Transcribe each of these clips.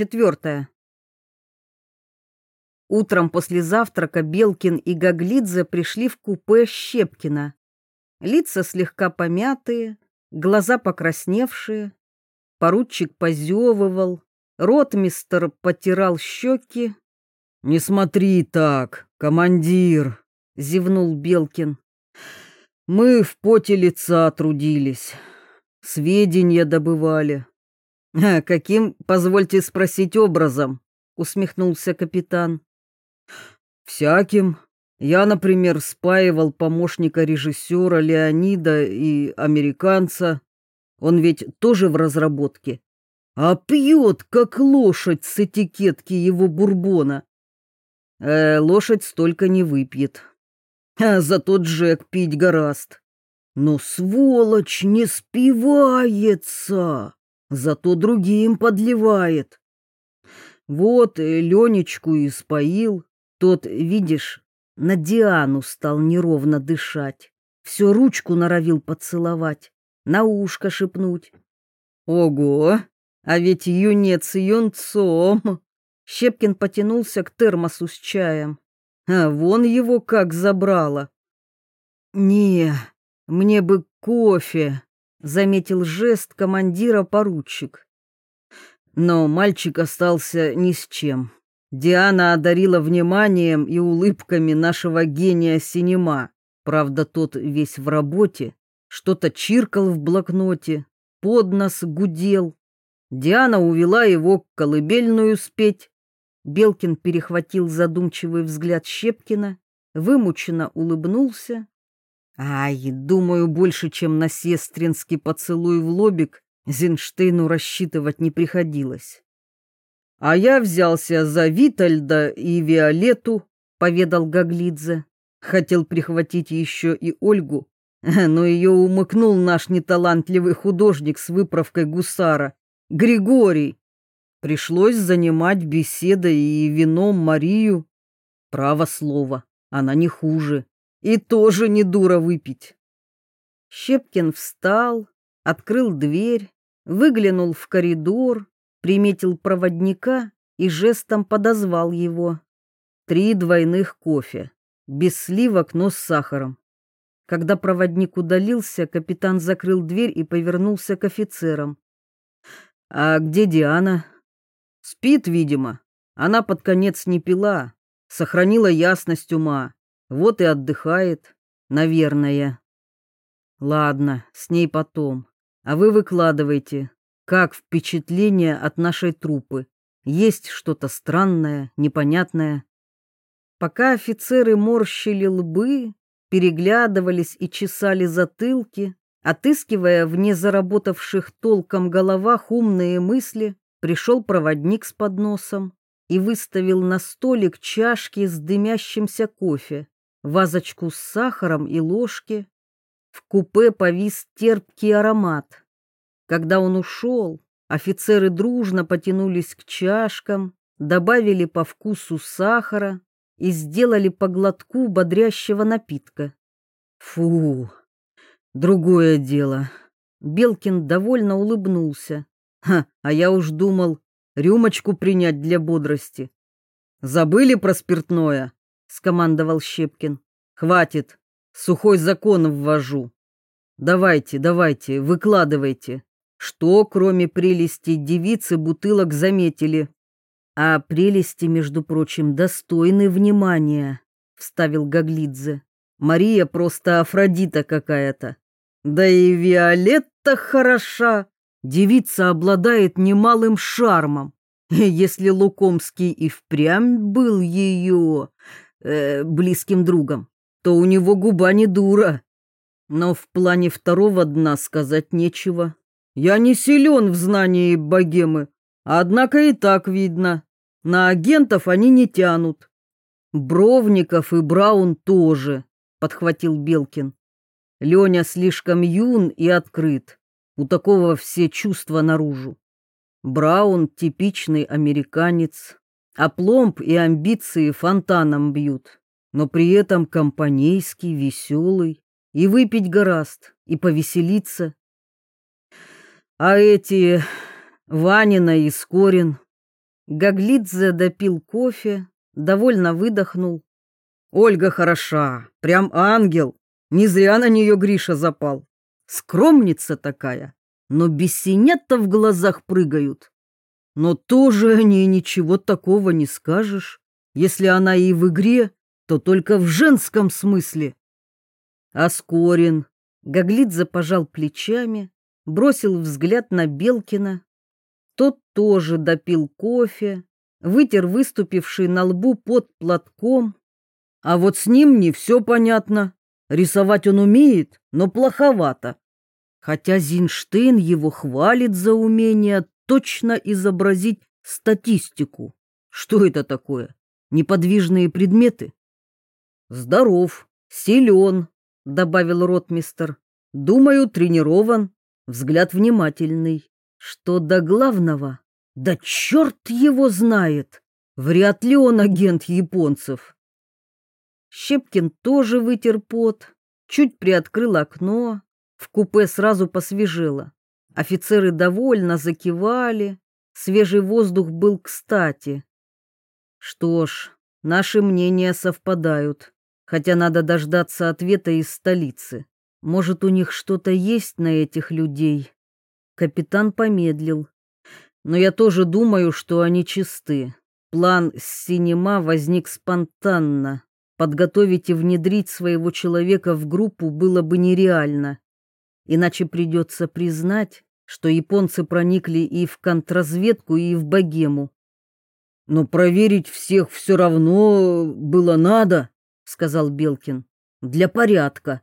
четвертая. Утром после завтрака Белкин и Гаглидзе пришли в купе Щепкина. Лица слегка помятые, глаза покрасневшие. Поручик позевывал, ротмистер потирал щеки. «Не смотри так, командир!» — зевнул Белкин. «Мы в поте лица трудились, сведения добывали». «А каким, позвольте спросить, образом?» — усмехнулся капитан. Всяким. Я, например, спаивал помощника режиссера Леонида и американца. Он ведь тоже в разработке. А пьет, как лошадь с этикетки его бурбона. Э, лошадь столько не выпьет. А зато Джек пить гораст. Но сволочь не спивается, зато другим подливает. Вот Ленечку и споил, тот, видишь, на Диану стал неровно дышать, все ручку норовил поцеловать, на ушко шепнуть. Ого, а ведь юнец юнцом. Щепкин потянулся к термосу с чаем. А вон его как забрало. Не, мне бы кофе, заметил жест командира поручик. Но мальчик остался ни с чем. Диана одарила вниманием и улыбками нашего гения синема. Правда, тот весь в работе, что-то чиркал в блокноте, под нос гудел. Диана увела его к колыбельную спеть. Белкин перехватил задумчивый взгляд Щепкина, вымученно улыбнулся. Ай, думаю, больше, чем на сестринский поцелуй в лобик, Зинштейну рассчитывать не приходилось. А я взялся за Витальда и Виолетту, поведал Гаглидзе. Хотел прихватить еще и Ольгу, но ее умыкнул наш неталантливый художник с выправкой гусара, Григорий. Пришлось занимать беседой и вином Марию. Право слово, она не хуже. И тоже не дура выпить. Щепкин встал, открыл дверь, выглянул в коридор, приметил проводника и жестом подозвал его. Три двойных кофе, без сливок, но с сахаром. Когда проводник удалился, капитан закрыл дверь и повернулся к офицерам. «А где Диана?» «Спит, видимо. Она под конец не пила, сохранила ясность ума. Вот и отдыхает, наверное». «Ладно, с ней потом. А вы выкладывайте, как впечатление от нашей трупы? Есть что-то странное, непонятное? Пока офицеры морщили лбы, переглядывались и чесали затылки, отыскивая в незаработавших толком головах умные мысли, пришел проводник с подносом и выставил на столик чашки с дымящимся кофе, вазочку с сахаром и ложки. В купе повис терпкий аромат. Когда он ушел, офицеры дружно потянулись к чашкам, добавили по вкусу сахара и сделали по глотку бодрящего напитка. Фу, другое дело. Белкин довольно улыбнулся. Ха, а я уж думал, рюмочку принять для бодрости. Забыли про спиртное? Скомандовал Щепкин. Хватит, сухой закон ввожу. Давайте, давайте, выкладывайте. Что, кроме прелести девицы, бутылок заметили? А прелести, между прочим, достойны внимания, вставил Гаглидзе. Мария просто Афродита какая-то. Да и Виолетта хороша. Девица обладает немалым шармом. Если Лукомский и впрямь был ее э, близким другом, то у него губа не дура. Но в плане второго дна сказать нечего. Я не силен в знании богемы, однако и так видно. На агентов они не тянут. Бровников и Браун тоже, подхватил Белкин. Леня слишком юн и открыт. У такого все чувства наружу. Браун типичный американец, а пломб и амбиции фонтаном бьют, но при этом компанейский, веселый, и выпить гораст, и повеселиться. А эти Ванина и Скорин, Гаглидзе допил кофе, довольно выдохнул. Ольга хороша, прям ангел. Не зря на нее Гриша запал. Скромница такая, но бесенята в глазах прыгают. Но тоже о ней ничего такого не скажешь. Если она и в игре, то только в женском смысле. Аскорин. Гаглидзе пожал плечами, бросил взгляд на Белкина. Тот тоже допил кофе, вытер выступивший на лбу под платком. А вот с ним не все понятно. Рисовать он умеет, но плоховато. Хотя Зинштейн его хвалит за умение точно изобразить статистику. Что это такое? Неподвижные предметы? Здоров, силен, добавил ротмистер. Думаю, тренирован, взгляд внимательный. Что до главного, да черт его знает. Вряд ли он агент японцев. Щепкин тоже вытер пот, чуть приоткрыл окно, в купе сразу посвежело. Офицеры довольно закивали, свежий воздух был кстати. Что ж, наши мнения совпадают, хотя надо дождаться ответа из столицы. Может, у них что-то есть на этих людей? Капитан помедлил. Но я тоже думаю, что они чисты. План с синема возник спонтанно. Подготовить и внедрить своего человека в группу было бы нереально. Иначе придется признать, что японцы проникли и в контрразведку, и в богему. «Но проверить всех все равно было надо», — сказал Белкин, — «для порядка».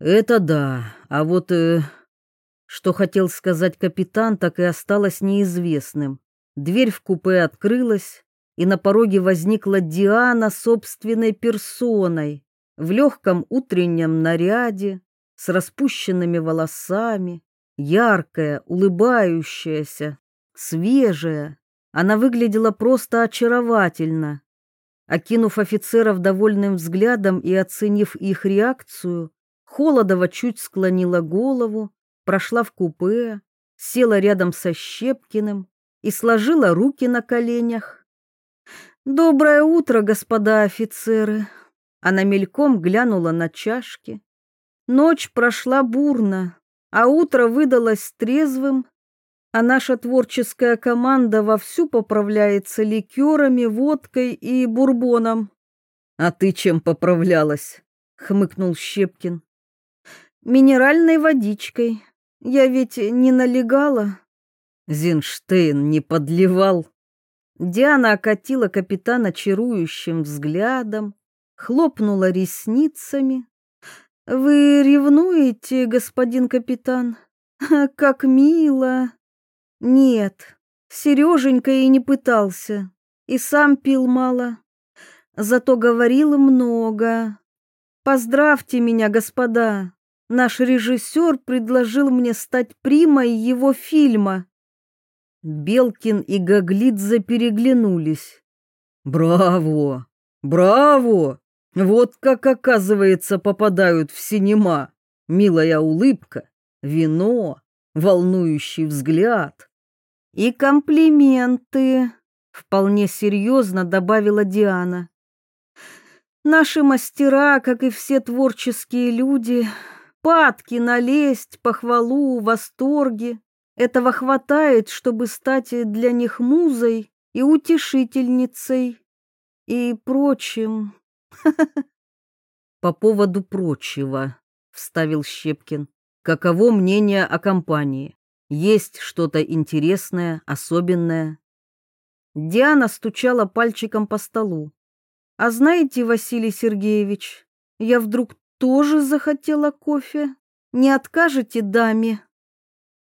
«Это да, а вот...» э, Что хотел сказать капитан, так и осталось неизвестным. Дверь в купе открылась, и на пороге возникла Диана собственной персоной, в легком утреннем наряде, с распущенными волосами, яркая, улыбающаяся, свежая. Она выглядела просто очаровательно. Окинув офицеров довольным взглядом и оценив их реакцию, Холодова чуть склонила голову, прошла в купе, села рядом со Щепкиным и сложила руки на коленях. «Доброе утро, господа офицеры!» Она мельком глянула на чашки. Ночь прошла бурно, а утро выдалось трезвым, а наша творческая команда вовсю поправляется ликерами, водкой и бурбоном. «А ты чем поправлялась?» — хмыкнул Щепкин. «Минеральной водичкой. Я ведь не налегала». Зинштейн не подливал. Диана окатила капитана чарующим взглядом, хлопнула ресницами. «Вы ревнуете, господин капитан? Как мило!» «Нет, Сереженька и не пытался, и сам пил мало, зато говорил много. Поздравьте меня, господа, наш режиссер предложил мне стать примой его фильма». Белкин и Гаглидзе переглянулись. «Браво! Браво! Вот как, оказывается, попадают в синема. Милая улыбка, вино, волнующий взгляд. И комплименты, вполне серьезно добавила Диана. Наши мастера, как и все творческие люди, падки на лесть, похвалу, восторги. Этого хватает, чтобы стать для них музой и утешительницей и прочим. По поводу прочего, вставил Щепкин. Каково мнение о компании? Есть что-то интересное, особенное? Диана стучала пальчиком по столу. А знаете, Василий Сергеевич, я вдруг тоже захотела кофе. Не откажете даме?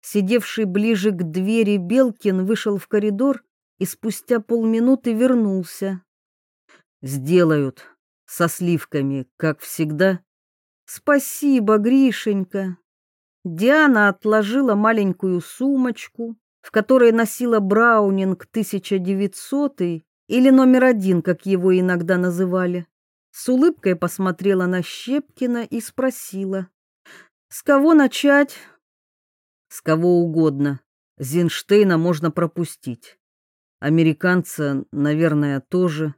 Сидевший ближе к двери Белкин вышел в коридор и спустя полминуты вернулся. «Сделают. Со сливками, как всегда». «Спасибо, Гришенька». Диана отложила маленькую сумочку, в которой носила Браунинг 1900 или номер один, как его иногда называли. С улыбкой посмотрела на Щепкина и спросила. «С кого начать?» С кого угодно. Зинштейна можно пропустить. Американца, наверное, тоже.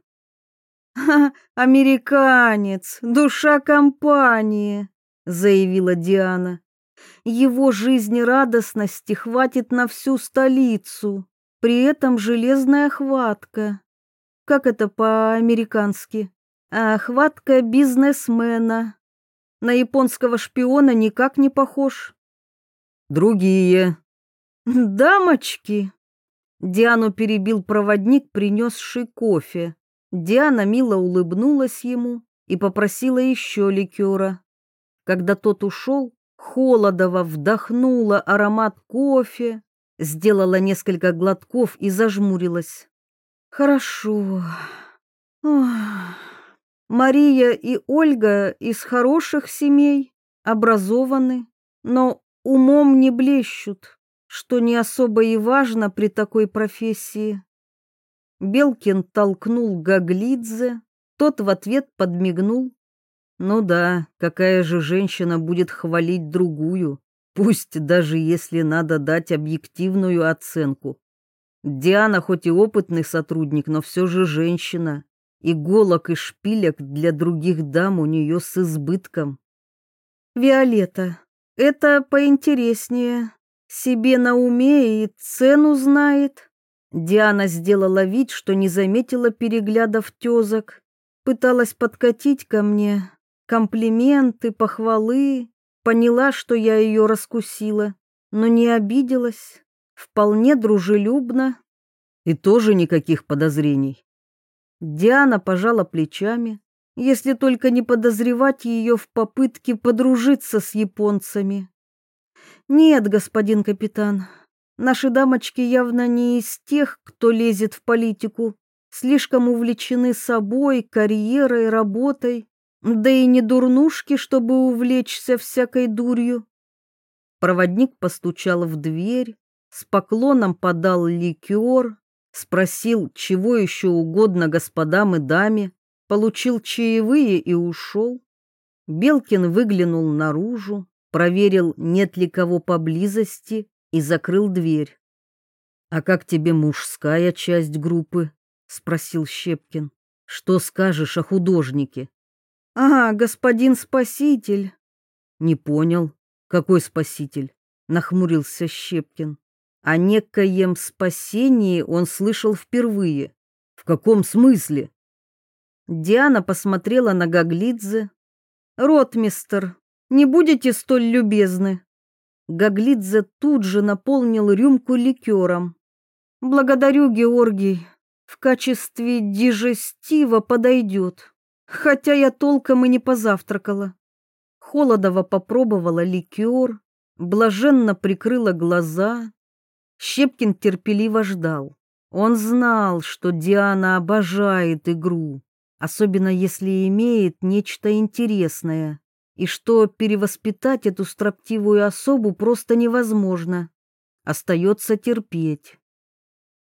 «Ха, американец, душа компании», — заявила Диана. «Его жизнерадостности хватит на всю столицу, при этом железная хватка. Как это по-американски? А, хватка бизнесмена. На японского шпиона никак не похож». «Другие». «Дамочки!» Диану перебил проводник, принесший кофе. Диана мило улыбнулась ему и попросила еще ликера. Когда тот ушел, Холодова вдохнула аромат кофе, сделала несколько глотков и зажмурилась. Хорошо. Ох. Мария и Ольга из хороших семей, образованы, но умом не блещут, что не особо и важно при такой профессии. Белкин толкнул Гаглидзе, тот в ответ подмигнул. Ну да, какая же женщина будет хвалить другую, пусть даже если надо дать объективную оценку. Диана хоть и опытный сотрудник, но все же женщина. Иголок и шпилек для других дам у нее с избытком. Виолетта, это поинтереснее. Себе на уме и цену знает. Диана сделала вид, что не заметила переглядов тезок, пыталась подкатить ко мне комплименты, похвалы, поняла, что я ее раскусила, но не обиделась, вполне дружелюбно. И тоже никаких подозрений. Диана пожала плечами, если только не подозревать ее в попытке подружиться с японцами. Нет, господин капитан, Наши дамочки явно не из тех, кто лезет в политику, слишком увлечены собой, карьерой, работой, да и не дурнушки, чтобы увлечься всякой дурью. Проводник постучал в дверь, с поклоном подал ликер, спросил, чего еще угодно господам и даме, получил чаевые и ушел. Белкин выглянул наружу, проверил, нет ли кого поблизости, и закрыл дверь. «А как тебе мужская часть группы?» — спросил Щепкин. «Что скажешь о художнике?» «А, господин спаситель!» «Не понял, какой спаситель?» — нахмурился Щепкин. О некоем спасении он слышал впервые. «В каком смысле?» Диана посмотрела на Гаглидзе. «Ротмистер, не будете столь любезны?» Гаглидзе тут же наполнил рюмку ликером. «Благодарю, Георгий. В качестве дижестива подойдет. Хотя я толком и не позавтракала». Холодова попробовала ликер, блаженно прикрыла глаза. Щепкин терпеливо ждал. Он знал, что Диана обожает игру, особенно если имеет нечто интересное и что перевоспитать эту строптивую особу просто невозможно. Остается терпеть.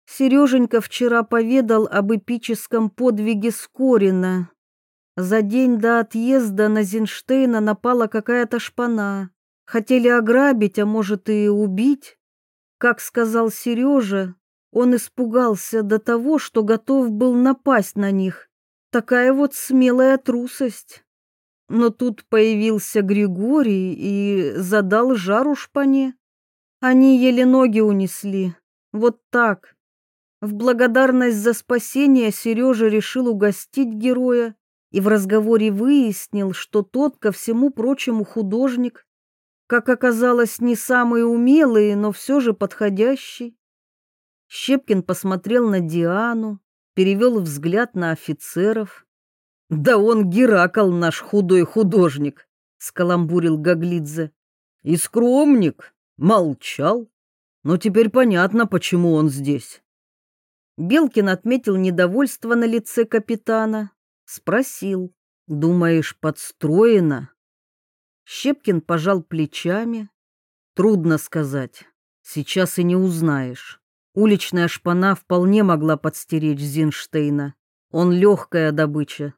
Сереженька вчера поведал об эпическом подвиге Скорина. За день до отъезда на Зинштейна напала какая-то шпана. Хотели ограбить, а может и убить. Как сказал Сережа, он испугался до того, что готов был напасть на них. Такая вот смелая трусость. Но тут появился Григорий и задал жару шпане. Они еле ноги унесли. Вот так. В благодарность за спасение Сережа решил угостить героя и в разговоре выяснил, что тот, ко всему прочему, художник. Как оказалось, не самый умелый, но все же подходящий. Щепкин посмотрел на Диану, перевел взгляд на офицеров. Да он Геракл наш худой художник, скаламбурил Гаглидзе. И скромник, молчал. Но теперь понятно, почему он здесь. Белкин отметил недовольство на лице капитана, спросил: "Думаешь, подстроено?" Щепкин пожал плечами. Трудно сказать. Сейчас и не узнаешь. Уличная шпана вполне могла подстеречь Зинштейна. Он легкая добыча,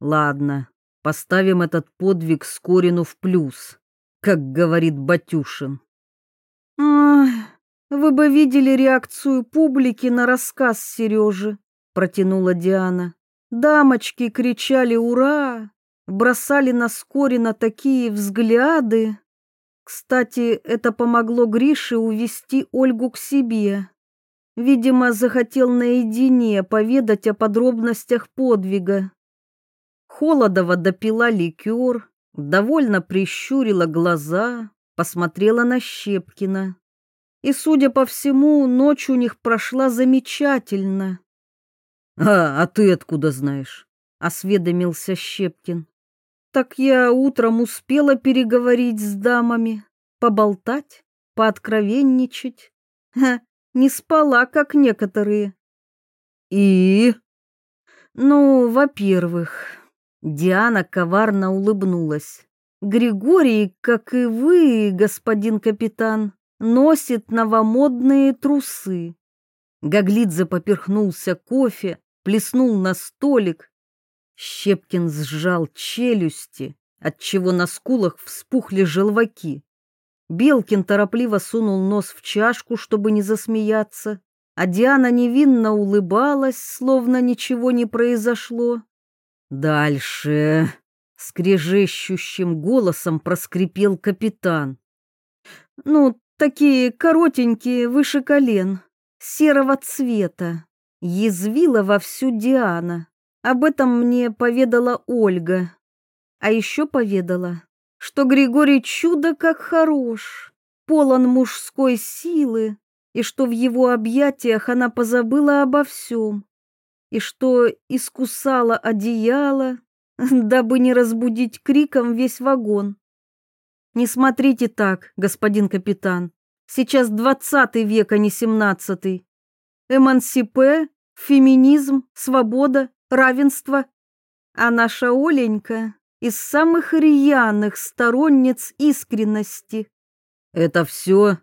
Ладно, поставим этот подвиг Скорину в плюс, как говорит Батюшин. Ах, Вы бы видели реакцию публики на рассказ Сережи, протянула Диана. Дамочки кричали «Ура!», бросали на Скорина такие взгляды. Кстати, это помогло Грише увести Ольгу к себе. Видимо, захотел наедине поведать о подробностях подвига. Холодова допила ликер, довольно прищурила глаза, посмотрела на Щепкина. И, судя по всему, ночь у них прошла замечательно. «А, а ты откуда знаешь?» — осведомился Щепкин. «Так я утром успела переговорить с дамами, поболтать, пооткровенничать. Ха, не спала, как некоторые». «И?» «Ну, во-первых...» Диана коварно улыбнулась. «Григорий, как и вы, господин капитан, носит новомодные трусы». Гаглидзе поперхнулся кофе, плеснул на столик. Щепкин сжал челюсти, отчего на скулах вспухли желваки. Белкин торопливо сунул нос в чашку, чтобы не засмеяться, а Диана невинно улыбалась, словно ничего не произошло. «Дальше!» — скрежещущим голосом проскрипел капитан. «Ну, такие коротенькие, выше колен, серого цвета, Язвила вовсю Диана. Об этом мне поведала Ольга. А еще поведала, что Григорий чудо как хорош, полон мужской силы, и что в его объятиях она позабыла обо всем, и что искусала одеяло, дабы не разбудить криком весь вагон. Не смотрите так, господин капитан. Сейчас двадцатый век, а не семнадцатый эмансипе, феминизм, свобода, равенство. А наша Оленька из самых рьяных сторонниц искренности. Это все?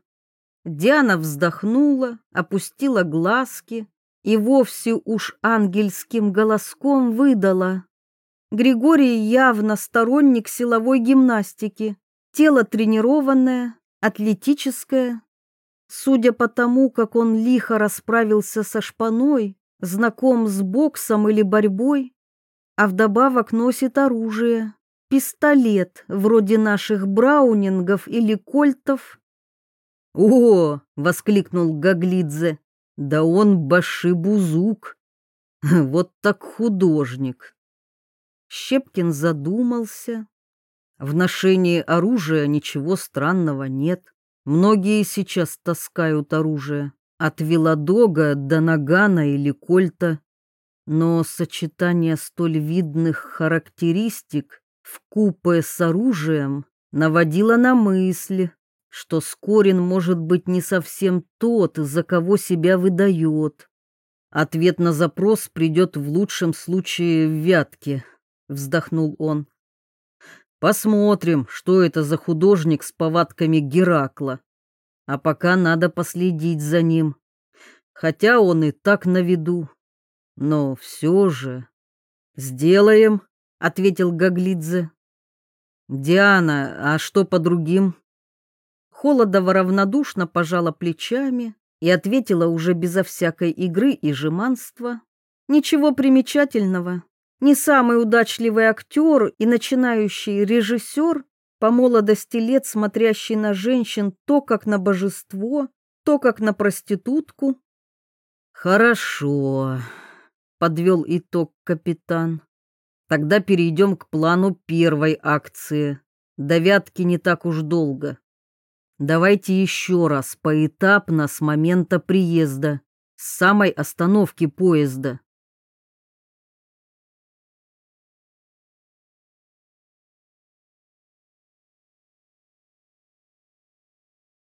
Диана вздохнула, опустила глазки и вовсе уж ангельским голоском выдала. Григорий явно сторонник силовой гимнастики, тело тренированное, атлетическое, Судя по тому, как он лихо расправился со шпаной, знаком с боксом или борьбой, а вдобавок носит оружие, пистолет, вроде наших браунингов или кольтов. «О!» — воскликнул Гаглидзе. «Да он башибузук! Вот так художник!» Щепкин задумался. В ношении оружия ничего странного нет. Многие сейчас таскают оружие, от Виладога до Нагана или Кольта. Но сочетание столь видных характеристик в купе с оружием наводило на мысль, что Скорин может быть не совсем тот, за кого себя выдает. Ответ на запрос придет в лучшем случае в Вятке, вздохнул он. Посмотрим, что это за художник с повадками Геракла. А пока надо последить за ним. Хотя он и так на виду. Но все же... «Сделаем», — ответил Гаглидзе. «Диана, а что по другим?» Холодова равнодушно пожала плечами и ответила уже безо всякой игры и жеманства. «Ничего примечательного. Не самый удачливый актер и начинающий режиссер, по молодости лет смотрящий на женщин то как на божество, то как на проститутку. «Хорошо», — подвел итог капитан. «Тогда перейдем к плану первой акции. До Вятки не так уж долго. Давайте еще раз поэтапно с момента приезда, с самой остановки поезда.